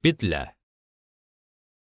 Петля.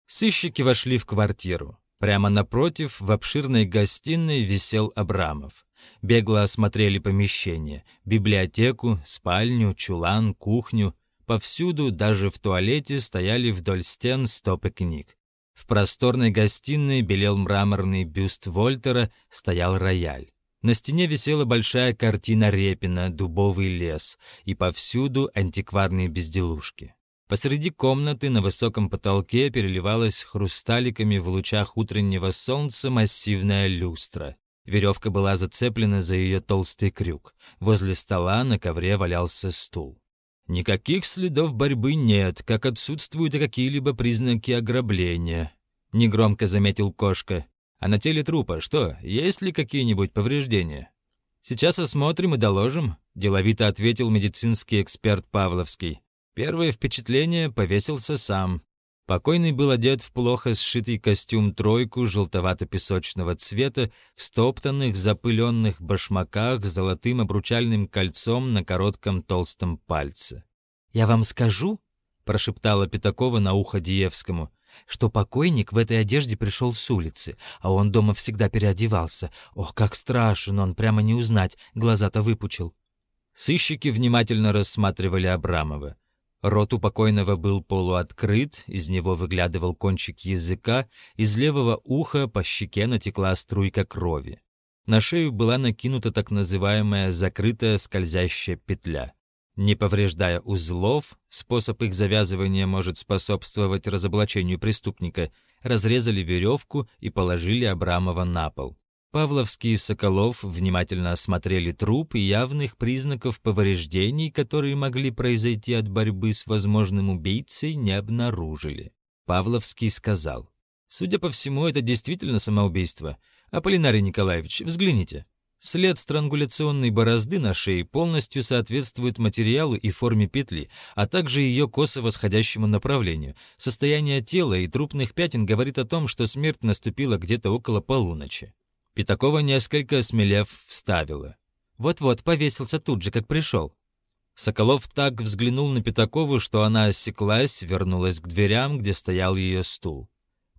Сыщики вошли в квартиру. Прямо напротив, в обширной гостиной, висел Абрамов. Бегло осмотрели помещение, библиотеку, спальню, чулан, кухню. Повсюду, даже в туалете, стояли вдоль стен стопы книг. В просторной гостиной белел мраморный бюст Вольтера, стоял рояль. На стене висела большая картина Репина «Дубовый лес» и повсюду антикварные безделушки. Посреди комнаты на высоком потолке переливалась хрусталиками в лучах утреннего солнца массивная люстра. Веревка была зацеплена за ее толстый крюк. Возле стола на ковре валялся стул. Никаких следов борьбы нет, как отсутствуют и какие-либо признаки ограбления. Негромко заметил кошка. А на теле трупа что, есть ли какие-нибудь повреждения? Сейчас осмотрим и доложим, деловито ответил медицинский эксперт Павловский. Первое впечатление повесился сам. Покойный был одет в плохо сшитый костюм-тройку желтовато-песочного цвета, в стоптанных, запыленных башмаках с золотым обручальным кольцом на коротком толстом пальце. «Я вам скажу», — прошептала Пятакова на ухо Диевскому, что покойник в этой одежде пришел с улицы, а он дома всегда переодевался. Ох, как страшен он, прямо не узнать, глаза-то выпучил. Сыщики внимательно рассматривали Абрамова. Рот у покойного был полуоткрыт, из него выглядывал кончик языка, из левого уха по щеке натекла струйка крови. На шею была накинута так называемая закрытая скользящая петля. Не повреждая узлов, способ их завязывания может способствовать разоблачению преступника, разрезали веревку и положили Абрамова на пол. Павловский и Соколов внимательно осмотрели труп и явных признаков повреждений, которые могли произойти от борьбы с возможным убийцей, не обнаружили. Павловский сказал, «Судя по всему, это действительно самоубийство. Аполлинарий Николаевич, взгляните. След странгуляционной борозды на шее полностью соответствует материалу и форме петли, а также ее косо восходящему направлению. Состояние тела и трупных пятен говорит о том, что смерть наступила где-то около полуночи. Пятакова, несколько смелев, вставила. Вот-вот, повесился тут же, как пришел. Соколов так взглянул на Пятакову, что она осеклась, вернулась к дверям, где стоял ее стул.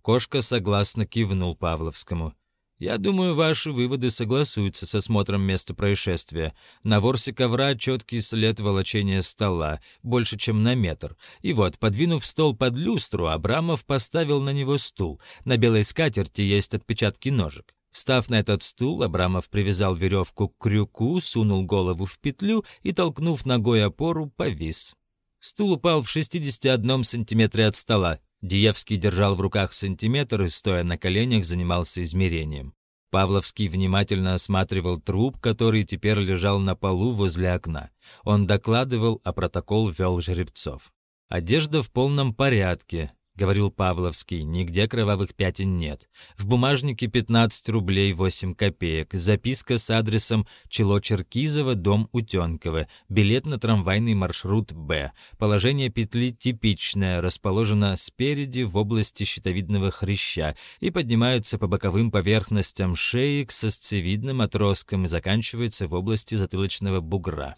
Кошка согласно кивнул Павловскому. «Я думаю, ваши выводы согласуются с осмотром места происшествия. На ворсе ковра четкий след волочения стола, больше, чем на метр. И вот, подвинув стол под люстру, Абрамов поставил на него стул. На белой скатерти есть отпечатки ножек. Встав на этот стул, Абрамов привязал веревку к крюку, сунул голову в петлю и, толкнув ногой опору, повис. Стул упал в 61 сантиметре от стола. Диевский держал в руках сантиметр и, стоя на коленях, занимался измерением. Павловский внимательно осматривал труп, который теперь лежал на полу возле окна. Он докладывал, а протокол вел Жеребцов. Одежда в полном порядке, — говорил Павловский, — нигде кровавых пятен нет. В бумажнике 15 рублей 8 копеек, записка с адресом Чело Черкизово, дом Утенково, билет на трамвайный маршрут «Б». Положение петли типичное, расположено спереди в области щитовидного хряща и поднимается по боковым поверхностям шеи к сосцевидным отросткам и заканчивается в области затылочного бугра.